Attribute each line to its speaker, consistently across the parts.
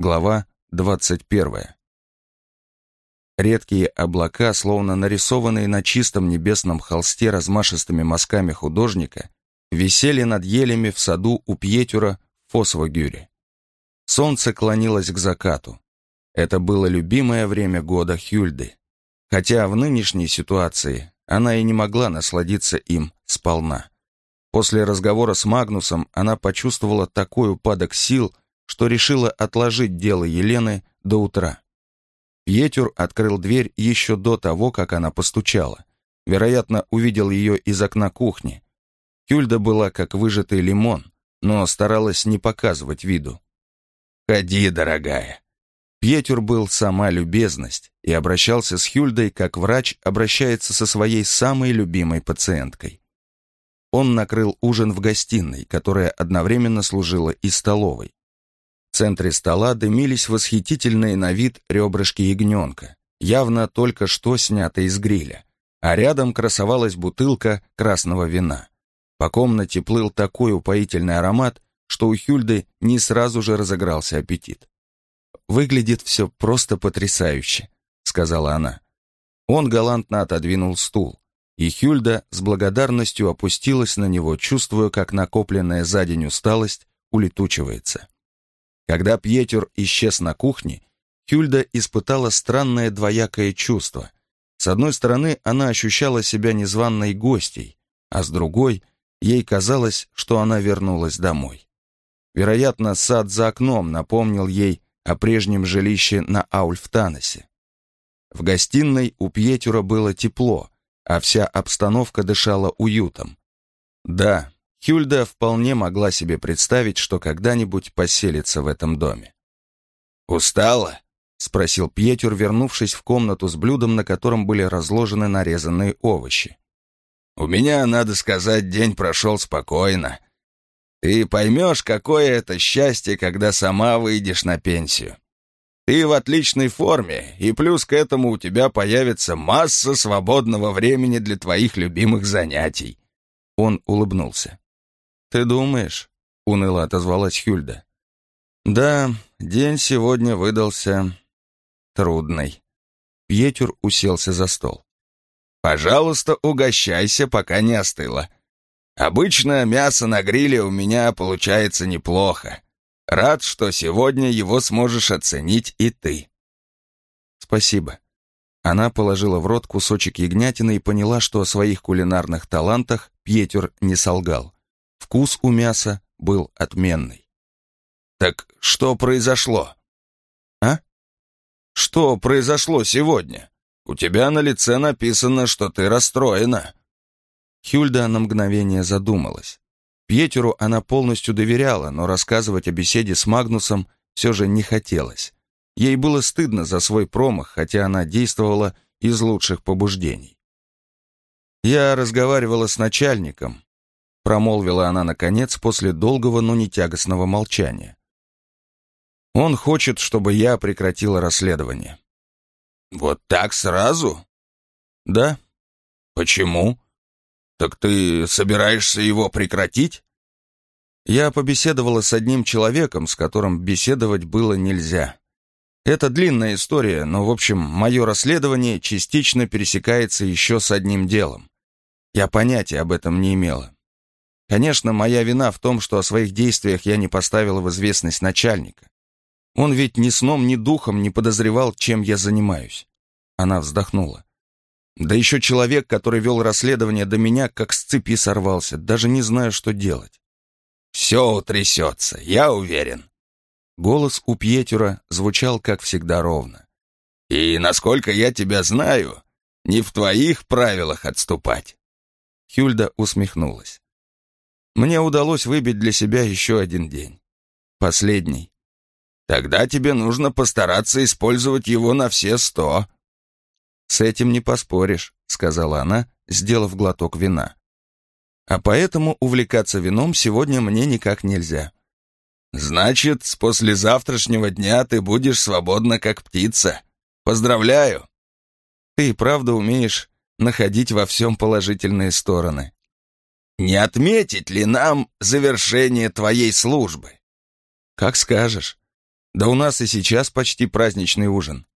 Speaker 1: Глава 21. Редкие облака, словно нарисованные на чистом небесном холсте размашистыми мазками художника, висели над елями в саду у Пьетюра в Фосвогюре. Солнце клонилось к закату. Это было любимое время года Хюльды, хотя в нынешней ситуации она и не могла насладиться им сполна. После разговора с Магнусом она почувствовала такой упадок сил, что решила отложить дело Елены до утра. Пьетюр открыл дверь еще до того, как она постучала. Вероятно, увидел ее из окна кухни. Кюльда была как выжатый лимон, но старалась не показывать виду. «Ходи, дорогая». Пьетюр был сама любезность и обращался с Хюльдой, как врач обращается со своей самой любимой пациенткой. Он накрыл ужин в гостиной, которая одновременно служила и столовой. В центре стола дымились восхитительные на вид ребрышки ягненка, явно только что снятые из гриля, а рядом красовалась бутылка красного вина. По комнате плыл такой упоительный аромат, что у Хюльды не сразу же разыгрался аппетит. «Выглядит все просто потрясающе», — сказала она. Он галантно отодвинул стул, и Хюльда с благодарностью опустилась на него, чувствуя, как накопленная за день усталость улетучивается. Когда Пьетер исчез на кухне, Хюльда испытала странное двоякое чувство. С одной стороны, она ощущала себя незваной гостьей, а с другой, ей казалось, что она вернулась домой. Вероятно, сад за окном напомнил ей о прежнем жилище на Аульфтаносе. В гостиной у Пьетюра было тепло, а вся обстановка дышала уютом. Да, Хюльда вполне могла себе представить, что когда-нибудь поселится в этом доме. «Устала?» — спросил Пьетюр, вернувшись в комнату с блюдом, на котором были разложены нарезанные овощи. «У меня, надо сказать, день прошел спокойно. Ты поймешь, какое это счастье, когда сама выйдешь на пенсию. Ты в отличной форме, и плюс к этому у тебя появится масса свободного времени для твоих любимых занятий». Он улыбнулся. «Ты думаешь?» — уныло отозвалась Хюльда. «Да, день сегодня выдался трудный». Пьетюр уселся за стол. «Пожалуйста, угощайся, пока не остыло. Обычно мясо на гриле у меня получается неплохо. Рад, что сегодня его сможешь оценить и ты». «Спасибо». Она положила в рот кусочек ягнятины и поняла, что о своих кулинарных талантах Пьетюр не солгал. Вкус у мяса был отменный. «Так что произошло?» «А? Что произошло сегодня? У тебя на лице написано, что ты расстроена». Хюльда на мгновение задумалась. Пьетеру она полностью доверяла, но рассказывать о беседе с Магнусом все же не хотелось. Ей было стыдно за свой промах, хотя она действовала из лучших побуждений. Я разговаривала с начальником, промолвила она наконец после долгого, но не тягостного молчания. Он хочет, чтобы я прекратила расследование. Вот так сразу? Да. Почему? Так ты собираешься его прекратить? Я побеседовала с одним человеком, с которым беседовать было нельзя. Это длинная история, но, в общем, мое расследование частично пересекается еще с одним делом. Я понятия об этом не имела. Конечно, моя вина в том, что о своих действиях я не поставила в известность начальника. Он ведь ни сном, ни духом не подозревал, чем я занимаюсь. Она вздохнула. Да еще человек, который вел расследование до меня, как с цепи сорвался, даже не знаю, что делать. Все утрясется, я уверен. Голос у Пьетюра звучал, как всегда, ровно. И, насколько я тебя знаю, не в твоих правилах отступать. Хюльда усмехнулась. Мне удалось выбить для себя еще один день. Последний. Тогда тебе нужно постараться использовать его на все сто. С этим не поспоришь, сказала она, сделав глоток вина. А поэтому увлекаться вином сегодня мне никак нельзя. Значит, с послезавтрашнего дня ты будешь свободна как птица. Поздравляю. Ты правда умеешь находить во всем положительные стороны. Не отметить ли нам завершение твоей службы? Как скажешь. Да у нас и сейчас почти праздничный ужин.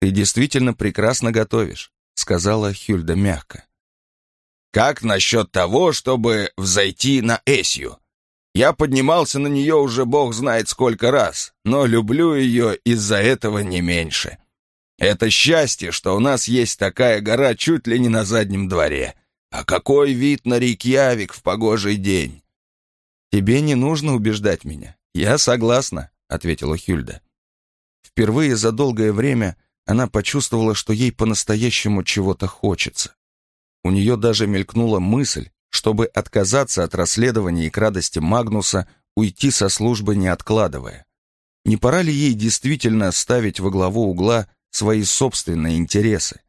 Speaker 1: Ты действительно прекрасно готовишь, сказала Хюльда мягко. Как насчет того, чтобы взойти на Эсью? Я поднимался на нее уже бог знает сколько раз, но люблю ее из-за этого не меньше. Это счастье, что у нас есть такая гора чуть ли не на заднем дворе. А какой вид на Рейкьявик в погожий день! Тебе не нужно убеждать меня. Я согласна, ответила Хюльда. Впервые за долгое время она почувствовала, что ей по-настоящему чего-то хочется. У нее даже мелькнула мысль, чтобы отказаться от расследования и к Магнуса уйти со службы не откладывая. Не пора ли ей действительно ставить во главу угла свои собственные интересы?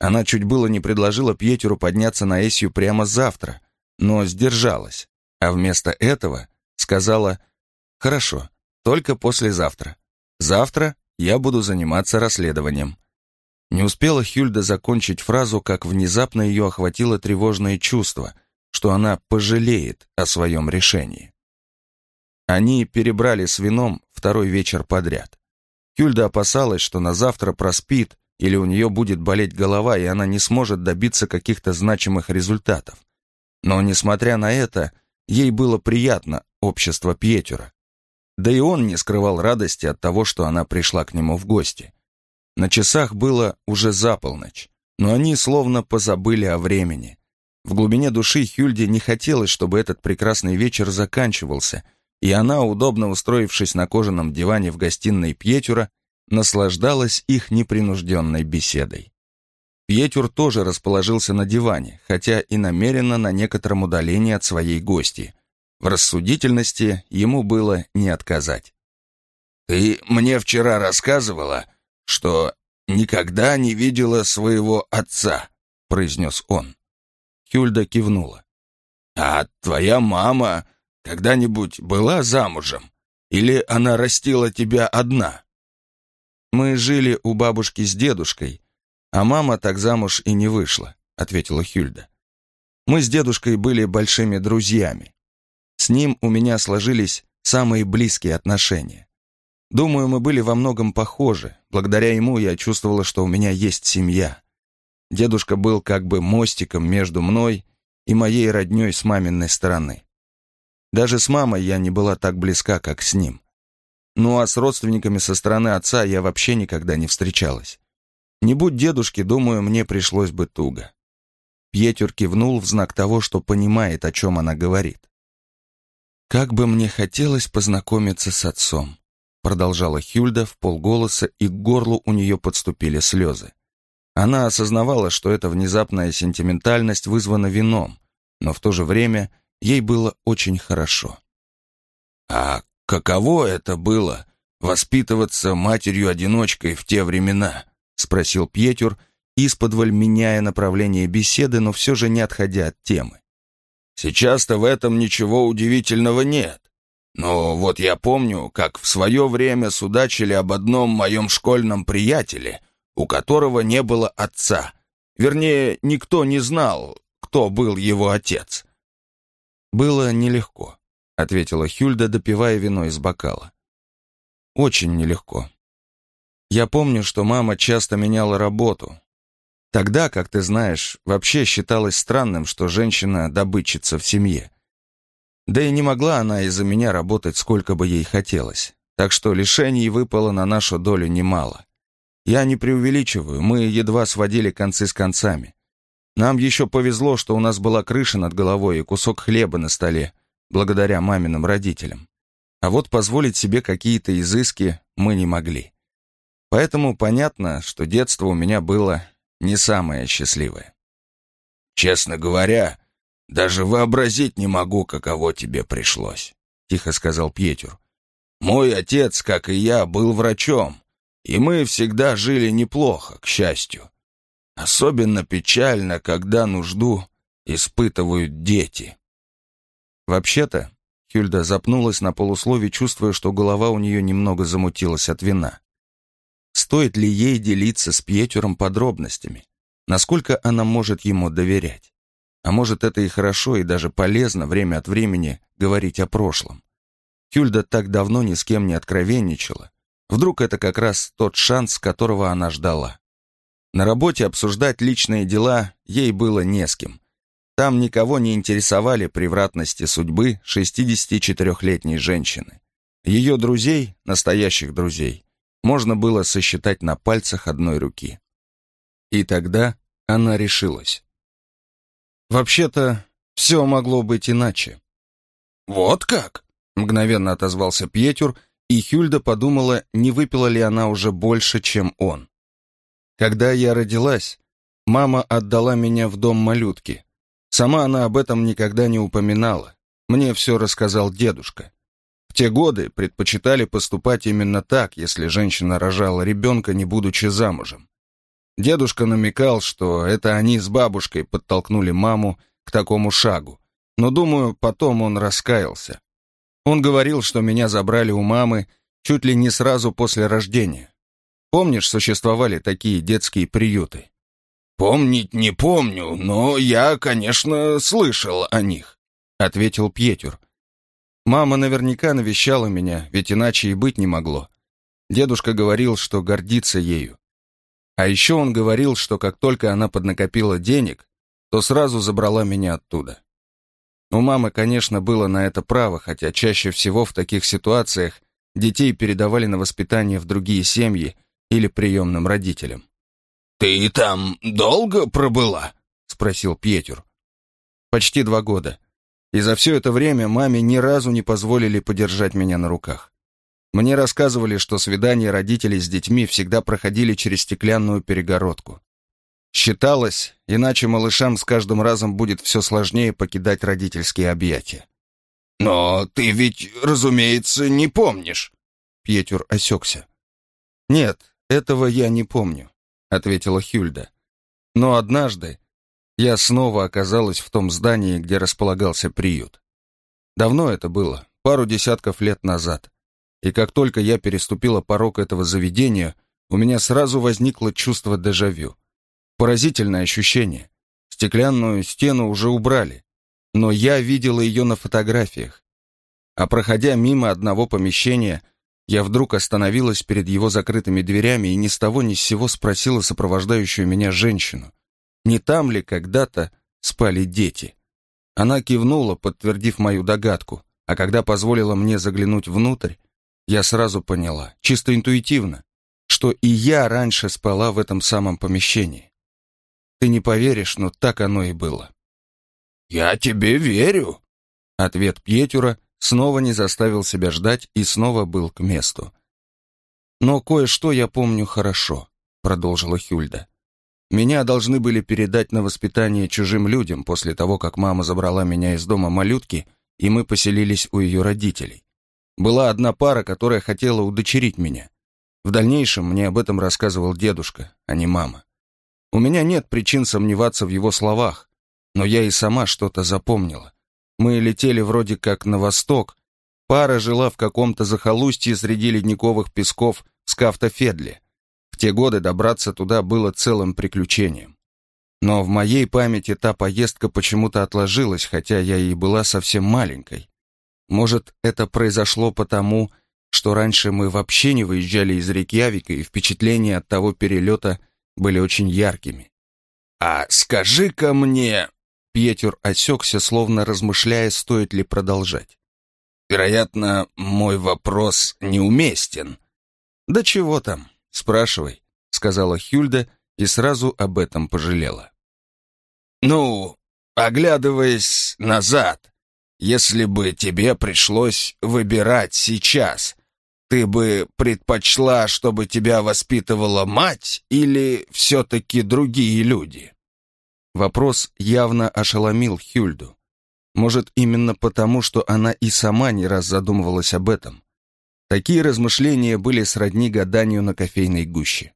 Speaker 1: Она чуть было не предложила Пьетеру подняться на Эсью прямо завтра, но сдержалась, а вместо этого сказала «Хорошо, только послезавтра. Завтра я буду заниматься расследованием». Не успела Хюльда закончить фразу, как внезапно ее охватило тревожное чувство, что она пожалеет о своем решении. Они перебрали с вином второй вечер подряд. Хюльда опасалась, что на завтра проспит, или у нее будет болеть голова, и она не сможет добиться каких-то значимых результатов. Но, несмотря на это, ей было приятно общество Пьетюра. Да и он не скрывал радости от того, что она пришла к нему в гости. На часах было уже за полночь, но они словно позабыли о времени. В глубине души Хюльде не хотелось, чтобы этот прекрасный вечер заканчивался, и она, удобно устроившись на кожаном диване в гостиной Пьетюра, наслаждалась их непринужденной беседой. Пьетюр тоже расположился на диване, хотя и намеренно на некотором удалении от своей гости. В рассудительности ему было не отказать. «Ты мне вчера рассказывала, что никогда не видела своего отца», — произнес он. Хюльда кивнула. «А твоя мама когда-нибудь была замужем? Или она растила тебя одна?» «Мы жили у бабушки с дедушкой, а мама так замуж и не вышла», — ответила Хюльда. «Мы с дедушкой были большими друзьями. С ним у меня сложились самые близкие отношения. Думаю, мы были во многом похожи. Благодаря ему я чувствовала, что у меня есть семья. Дедушка был как бы мостиком между мной и моей роднёй с маминой стороны. Даже с мамой я не была так близка, как с ним. Ну а с родственниками со стороны отца я вообще никогда не встречалась. Не будь дедушки, думаю, мне пришлось бы туго. Пьетер кивнул в знак того, что понимает, о чем она говорит. «Как бы мне хотелось познакомиться с отцом», продолжала Хюльда в полголоса, и к горлу у нее подступили слезы. Она осознавала, что эта внезапная сентиментальность вызвана вином, но в то же время ей было очень хорошо. «А «Каково это было, воспитываться матерью-одиночкой в те времена?» — спросил Пьетюр, исподволь меняя направление беседы, но все же не отходя от темы. «Сейчас-то в этом ничего удивительного нет. Но вот я помню, как в свое время судачили об одном моем школьном приятеле, у которого не было отца. Вернее, никто не знал, кто был его отец. Было нелегко ответила Хюльда, допивая вино из бокала. Очень нелегко. Я помню, что мама часто меняла работу. Тогда, как ты знаешь, вообще считалось странным, что женщина добытчица в семье. Да и не могла она из-за меня работать сколько бы ей хотелось. Так что лишений выпало на нашу долю немало. Я не преувеличиваю, мы едва сводили концы с концами. Нам еще повезло, что у нас была крыша над головой и кусок хлеба на столе, благодаря маминым родителям. А вот позволить себе какие-то изыски мы не могли. Поэтому понятно, что детство у меня было не самое счастливое. «Честно говоря, даже вообразить не могу, каково тебе пришлось», — тихо сказал Пьетюр. «Мой отец, как и я, был врачом, и мы всегда жили неплохо, к счастью. Особенно печально, когда нужду испытывают дети». Вообще-то, Хюльда запнулась на полуслове, чувствуя, что голова у нее немного замутилась от вина. Стоит ли ей делиться с Пьетюром подробностями? Насколько она может ему доверять? А может, это и хорошо, и даже полезно время от времени говорить о прошлом. Хюльда так давно ни с кем не откровенничала, Вдруг это как раз тот шанс, которого она ждала. На работе обсуждать личные дела ей было не с кем. Там никого не интересовали превратности судьбы 64-летней женщины. Ее друзей, настоящих друзей, можно было сосчитать на пальцах одной руки. И тогда она решилась. Вообще-то, все могло быть иначе.
Speaker 2: «Вот как?» — мгновенно отозвался Пьетюр, и Хюльда подумала, не выпила ли она уже больше, чем он.
Speaker 1: Когда я родилась, мама отдала меня в дом малютки. Сама она об этом никогда не упоминала. Мне все рассказал дедушка. В те годы предпочитали поступать именно так, если женщина рожала ребенка, не будучи замужем. Дедушка намекал, что это они с бабушкой подтолкнули маму к такому шагу, но, думаю, потом он раскаялся. Он говорил, что меня забрали у мамы чуть ли не сразу после рождения. Помнишь, существовали такие детские приюты?
Speaker 2: «Помнить не помню, но я, конечно, слышал о них», — ответил Пьетюр.
Speaker 1: Мама наверняка навещала меня, ведь иначе и быть не могло. Дедушка говорил, что гордится ею. А еще он говорил, что как только она поднакопила денег, то сразу забрала меня оттуда. У мамы, конечно, было на это право, хотя чаще всего в таких ситуациях детей передавали на воспитание в другие семьи или приемным родителям.
Speaker 2: «Ты там долго пробыла?» — спросил Пьетюр.
Speaker 1: «Почти два года. И за все это время маме ни разу не позволили подержать меня на руках. Мне рассказывали, что свидания родителей с детьми всегда проходили через стеклянную перегородку. Считалось, иначе малышам с каждым разом будет все сложнее покидать родительские объятия.
Speaker 2: «Но ты ведь, разумеется, не помнишь».
Speaker 1: Пьетюр осекся. «Нет, этого я не помню», — ответила Хюльда. «Но однажды я снова оказалась в том здании, где располагался приют. Давно это было, пару десятков лет назад. И как только я переступила порог этого заведения, у меня сразу возникло чувство дежавю. Поразительное ощущение. Стеклянную стену уже убрали, но я видела ее на фотографиях. А проходя мимо одного помещения, я вдруг остановилась перед его закрытыми дверями и ни с того ни с сего спросила сопровождающую меня женщину, не там ли когда-то спали дети. Она кивнула, подтвердив мою догадку, а когда позволила мне заглянуть внутрь, я сразу поняла, чисто интуитивно, что и я раньше спала в этом самом помещении. Ты не поверишь, но так оно и было.
Speaker 2: «Я тебе верю!»
Speaker 1: Ответ Пьетюра снова не заставил себя ждать и снова был к месту. «Но кое-что я помню хорошо», — продолжила Хюльда. «Меня должны были передать на воспитание чужим людям после того, как мама забрала меня из дома малютки, и мы поселились у ее родителей. Была одна пара, которая хотела удочерить меня. В дальнейшем мне об этом рассказывал дедушка, а не мама. У меня нет причин сомневаться в его словах, но я и сама что-то запомнила. Мы летели вроде как на восток. Пара жила в каком-то захолустье среди ледниковых песков в Скафтофедле. В те годы добраться туда было целым приключением. Но в моей памяти та поездка почему-то отложилась, хотя я и была совсем маленькой. Может, это произошло потому, что раньше мы вообще не выезжали из Рейкьявика, и впечатления от того перелета были очень яркими.
Speaker 2: «А скажи-ка мне...»
Speaker 1: Пьетюр осекся, словно размышляя, стоит ли продолжать.
Speaker 2: «Вероятно, мой вопрос неуместен».
Speaker 1: «Да чего там? Спрашивай», — сказала Хюльда и сразу об этом пожалела.
Speaker 2: «Ну, оглядываясь назад, если бы тебе пришлось выбирать сейчас, ты бы предпочла, чтобы тебя воспитывала мать или все-таки другие люди?»
Speaker 1: Вопрос явно ошеломил Хюльду. Может, именно потому, что она и сама не раз задумывалась об этом. Такие размышления были сродни гаданию на кофейной гуще.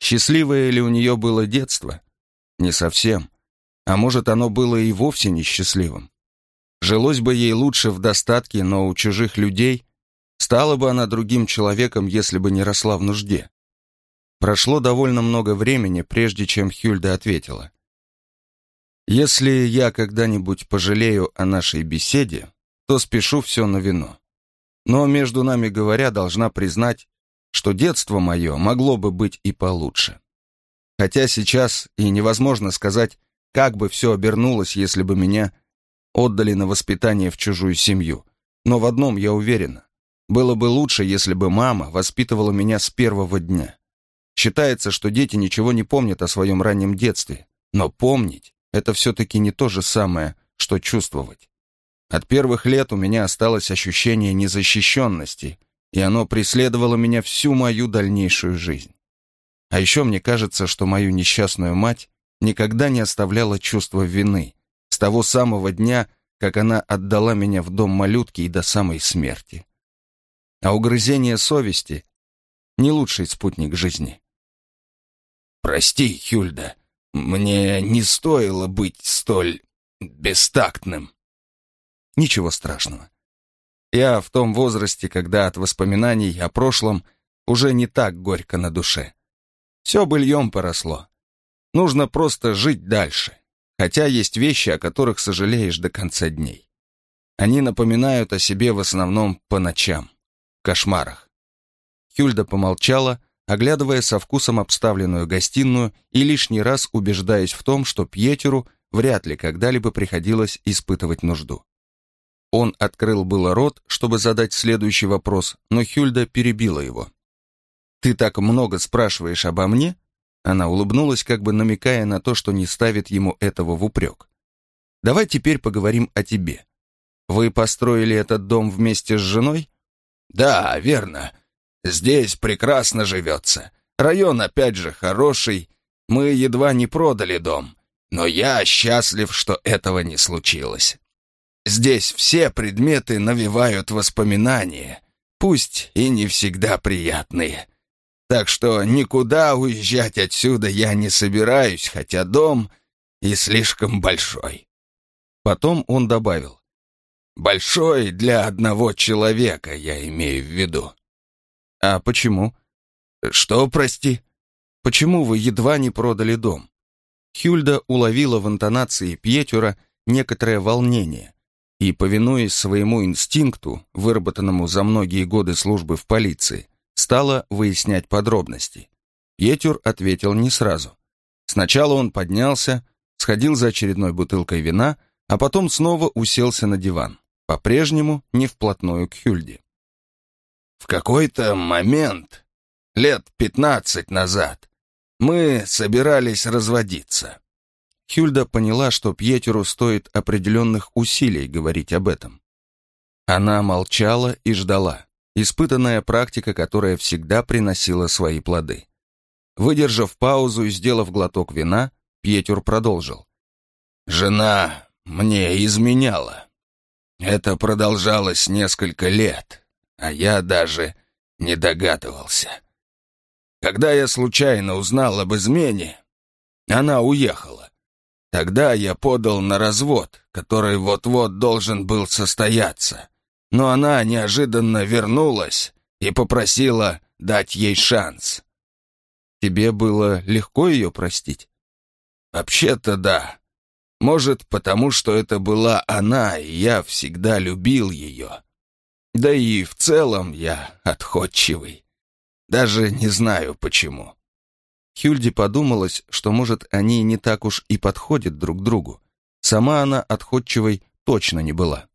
Speaker 1: Счастливое ли у нее было детство? Не совсем. А может, оно было и вовсе несчастливым. Жилось бы ей лучше в достатке, но у чужих людей Стала бы она другим человеком, если бы не росла в нужде. Прошло довольно много времени, прежде чем Хюльда ответила. «Если я когда-нибудь пожалею о нашей беседе, то спешу все на вино. Но, между нами говоря, должна признать, что детство мое могло бы быть и получше. Хотя сейчас и невозможно сказать, как бы все обернулось, если бы меня отдали на воспитание в чужую семью. Но в одном я уверена. Было бы лучше, если бы мама воспитывала меня с первого дня. Считается, что дети ничего не помнят о своем раннем детстве. Но помнить — это все-таки не то же самое, что чувствовать. От первых лет у меня осталось ощущение незащищенности, и оно преследовало меня всю мою дальнейшую жизнь. А еще мне кажется, что мою несчастную мать никогда не оставляла чувства вины с того самого дня, как она отдала меня в дом малютки и до самой смерти. А угрызение совести — не лучший спутник жизни.
Speaker 2: «Прости, Хюльда, мне не стоило быть столь бестактным».
Speaker 1: Ничего страшного. Я в том возрасте, когда от воспоминаний о прошлом уже не так горько на душе. Все быльем поросло. Нужно просто жить дальше, хотя есть вещи, о которых сожалеешь до конца дней. Они напоминают о себе в основном по ночам, в кошмарах. Хюльда помолчала, оглядывая со вкусом обставленную гостиную и лишний раз убеждаясь в том, что Пьетеру вряд ли когда-либо приходилось испытывать нужду. Он открыл было рот, чтобы задать следующий вопрос, но Хюльда перебила его. «Ты так много спрашиваешь обо мне?» Она улыбнулась, как бы намекая на то, что не ставит ему этого в упрек. «Давай теперь поговорим о тебе. Вы построили этот дом вместе с женой?»
Speaker 2: «Да, верно. Здесь прекрасно живется. Район опять же хороший. Мы едва не продали дом. Но я счастлив, что этого не случилось. Здесь все предметы навевают воспоминания, пусть и не всегда приятные. Так что никуда уезжать отсюда я не собираюсь, хотя дом и слишком большой.
Speaker 1: Потом он добавил.
Speaker 2: Большой для одного человека, я имею в виду.
Speaker 1: А почему?
Speaker 2: Что, прости?
Speaker 1: Почему вы едва не продали дом? Хюльда уловила в интонации Пьетюра некоторое волнение и, повинуясь своему инстинкту, выработанному за многие годы службы в полиции, стала выяснять подробности. Пьетюр ответил не сразу. Сначала он поднялся, сходил за очередной бутылкой вина, а потом снова уселся на диван, по-прежнему не вплотную к Хюльде.
Speaker 2: В какой-то момент, лет пятнадцать назад, мы собирались разводиться.
Speaker 1: Хюльда поняла, что Пьетеру стоит определенных усилий говорить об этом. Она молчала и ждала испытанная практика, которая всегда приносила свои плоды. Выдержав паузу и сделав глоток вина, Пьетюр продолжил.
Speaker 2: «Жена мне изменяла. Это продолжалось несколько лет, а я даже не догадывался. Когда я случайно узнал об измене, она уехала. Тогда я подал на развод, который вот-вот должен был состояться но она неожиданно вернулась и попросила дать ей шанс.
Speaker 1: Тебе было легко ее простить?
Speaker 2: Вообще-то да. Может, потому что это была она, и я всегда любил ее. Да и в целом я отходчивый. Даже не знаю почему.
Speaker 1: Хюльде подумалось, что, может, они не так уж и подходят друг другу. Сама она отходчивой точно не была.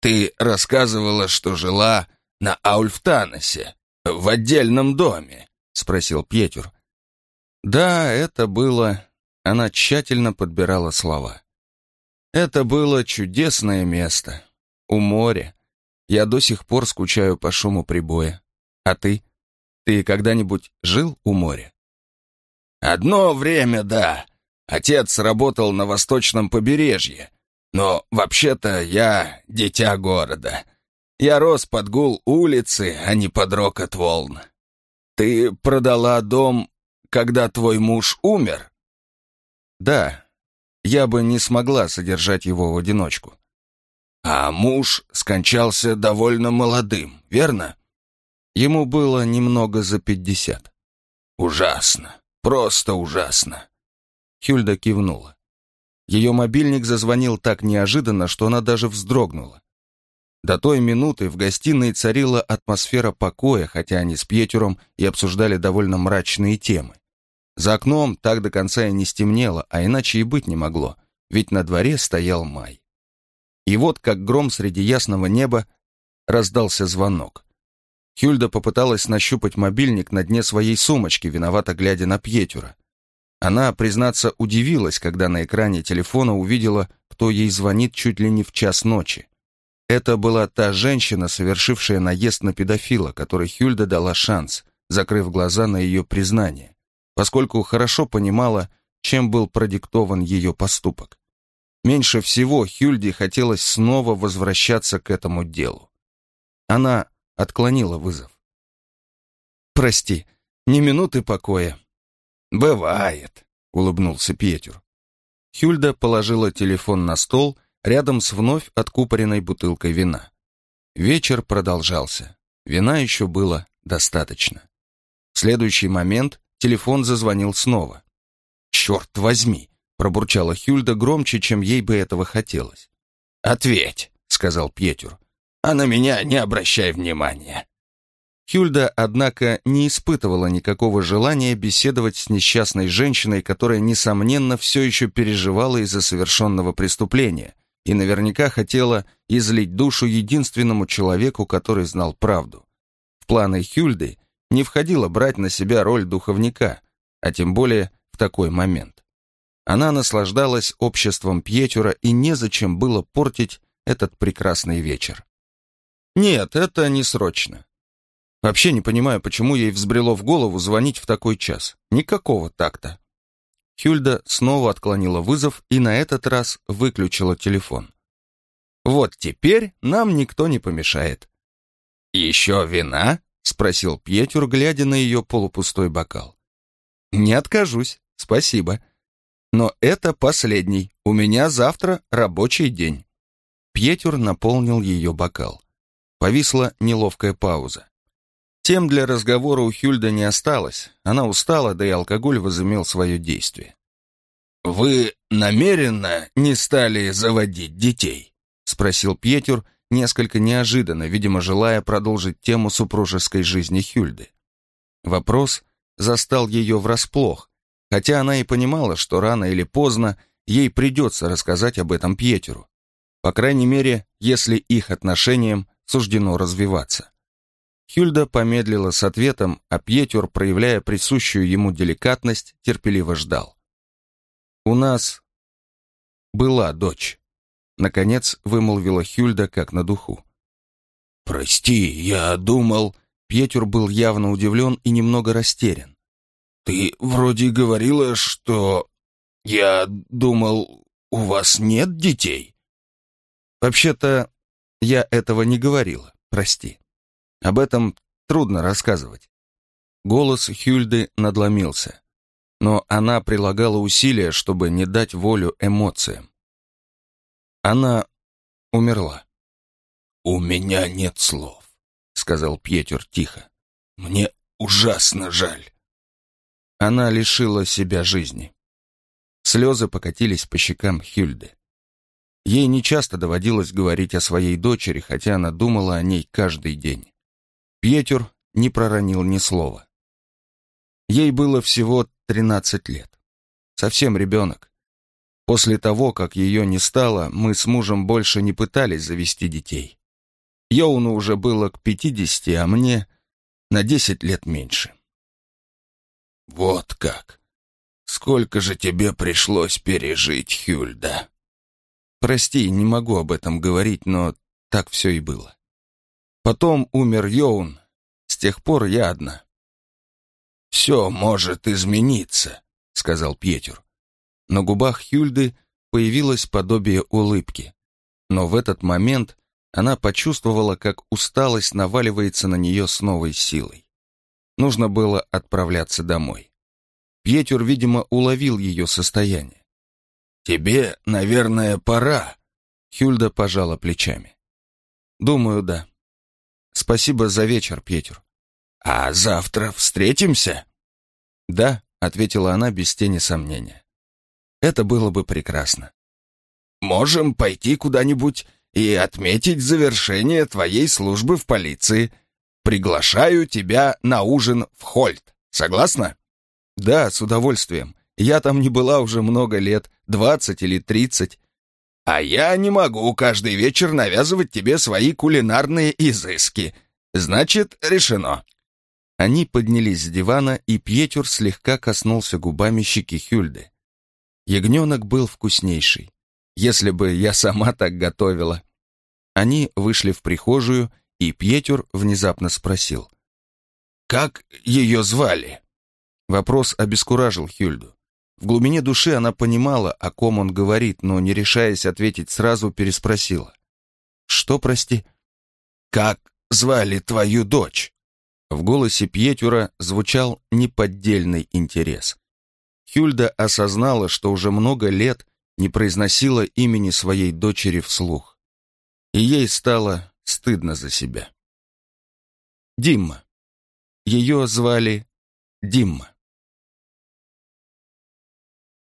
Speaker 2: Ты рассказывала, что жила на Аульфтаносе, в отдельном доме, спросил Пьетюр.
Speaker 1: Да, это было... Она тщательно подбирала слова. Это было чудесное место. У моря. Я до сих пор скучаю по шуму прибоя. А ты? Ты когда-нибудь жил у моря?
Speaker 2: Одно время, да. Отец работал на восточном побережье, но вообще-то я дитя города. Я рос под гул улицы, а не под рокот волн. Ты продала дом, когда твой муж умер?
Speaker 1: Да, я бы не смогла содержать его в одиночку.
Speaker 2: А муж скончался довольно молодым, верно?
Speaker 1: Ему было немного за пятьдесят.
Speaker 2: Ужасно, просто ужасно.
Speaker 1: Хюльда кивнула. Ее мобильник зазвонил так неожиданно, что она даже вздрогнула. До той минуты в гостиной царила атмосфера покоя, хотя они с Пьетером и обсуждали довольно мрачные темы. За окном так до конца и не стемнело, а иначе и быть не могло, ведь на дворе стоял май. И вот, как гром среди ясного неба, раздался звонок. Хюльда попыталась нащупать мобильник на дне своей сумочки, виновато глядя на Пьетюра. Она, признаться, удивилась, когда на экране телефона увидела, кто ей звонит чуть ли не в час ночи. Это была та женщина, совершившая наезд на педофила, которой Хюльда дала шанс, закрыв глаза на ее признание, поскольку хорошо понимала, чем был продиктован ее поступок. Меньше всего Хюльде хотелось снова возвращаться к этому делу. Она отклонила вызов. «Прости, не минуты покоя».
Speaker 2: «Бывает», — улыбнулся Петер.
Speaker 1: Хюльда положила телефон на стол рядом с вновь откупоренной бутылкой вина. Вечер продолжался. Вина еще было достаточно. В следующий момент телефон зазвонил снова. «Черт возьми!» — пробурчала Хюльда громче, чем ей бы этого хотелось.
Speaker 2: «Ответь», — сказал Пьетюр, — «а на меня не обращай внимания».
Speaker 1: Хюльда, однако, не испытывала никакого желания беседовать с несчастной женщиной, которая, несомненно, все еще переживала из-за совершенного преступления и наверняка хотела излить душу единственному человеку, который знал правду. В планы Хюльды не входило брать на себя роль духовника, а тем более в такой момент. Она наслаждалась обществом Пьетюра и незачем было портить этот прекрасный вечер. Нет, это не срочно. Вообще не понимаю, почему ей взбрело в голову звонить в такой час. Никакого такта. Хюльда снова отклонила вызов и на этот раз выключила телефон. Вот теперь нам никто не помешает.
Speaker 2: «Еще вина?» — спросил Пьетюр, глядя на ее полупустой бокал.
Speaker 1: «Не откажусь, спасибо. Но это последний. У меня завтра рабочий день». Пьетюр наполнил ее бокал. Повисла неловкая пауза. Тем для разговора у Хюльда не осталось. Она устала, да и алкоголь возымел свое действие.
Speaker 2: «Вы намеренно не стали заводить детей?» — спросил Пьетюр, несколько неожиданно, видимо, желая продолжить тему супружеской жизни Хюльды.
Speaker 1: Вопрос застал ее врасплох, хотя она и понимала, что рано или поздно ей придется рассказать об этом Пьетюру. По крайней мере, если их отношениям суждено развиваться. Хюльда помедлила с ответом, а Пьетюр, проявляя присущую ему деликатность, терпеливо ждал. «У нас была дочь», — наконец вымолвила Хюльда как на духу.
Speaker 2: «Прости, я думал...»
Speaker 1: Пьетюр был явно удивлен и немного растерян.
Speaker 2: «Ты вроде говорила, что... Я думал, у вас нет детей?»
Speaker 1: «Вообще-то, я этого не говорила, прости». Об этом трудно рассказывать. Голос Хюльды надломился, но она прилагала усилия, чтобы не дать волю эмоциям. Она умерла.
Speaker 2: «У меня нет слов», — сказал Пьетер тихо. «Мне ужасно жаль».
Speaker 1: Она лишила себя жизни. Слезы покатились по щекам Хюльды. Ей нечасто доводилось говорить о своей дочери, хотя она думала о ней каждый день. Пьетюр не проронил ни слова. Ей было всего 13 лет. Совсем ребенок. После того, как ее не стало, мы с мужем больше не пытались завести детей. Йоуну уже было к 50, а мне на 10 лет меньше.
Speaker 2: «Вот как! Сколько же тебе пришлось пережить, Хюльда?»
Speaker 1: «Прости, не могу об этом говорить, но так все и было. Потом умер Йоун. С тех пор я одна.
Speaker 2: «Все может измениться», — сказал Пьетер.
Speaker 1: На губах Хюльды появилось подобие улыбки. Но в этот момент она почувствовала, как усталость наваливается на нее с новой силой. Нужно было отправляться домой. Пьетер, видимо, уловил ее состояние.
Speaker 2: «Тебе, наверное, пора», —
Speaker 1: Хюльда пожала плечами. «Думаю, да». Спасибо за вечер, Петер.
Speaker 2: А завтра встретимся?
Speaker 1: Да, ответила она без тени сомнения. Это было бы прекрасно.
Speaker 2: Можем пойти куда-нибудь и отметить завершение твоей службы в полиции. Приглашаю тебя на ужин в Хольт. Согласна?
Speaker 1: Да, с удовольствием. Я там не была уже много лет, двадцать или тридцать.
Speaker 2: А я не могу каждый вечер навязывать тебе свои кулинарные изыски. Значит, решено.
Speaker 1: Они поднялись с дивана, и Пьетюр слегка коснулся губами щеки Хюльды. Ягненок был вкуснейший. Если бы я сама так готовила. Они вышли в прихожую, и Пьетюр внезапно спросил.
Speaker 2: «Как ее звали?»
Speaker 1: Вопрос обескуражил Хюльду. В глубине души она понимала, о ком он говорит, но, не решаясь ответить сразу, переспросила. «Что, прости?»
Speaker 2: «Как звали твою дочь?»
Speaker 1: В голосе Пьетюра звучал неподдельный интерес. Хюльда осознала, что уже много лет не произносила имени своей дочери вслух. И ей стало стыдно за себя. Димма. Ее звали Димма.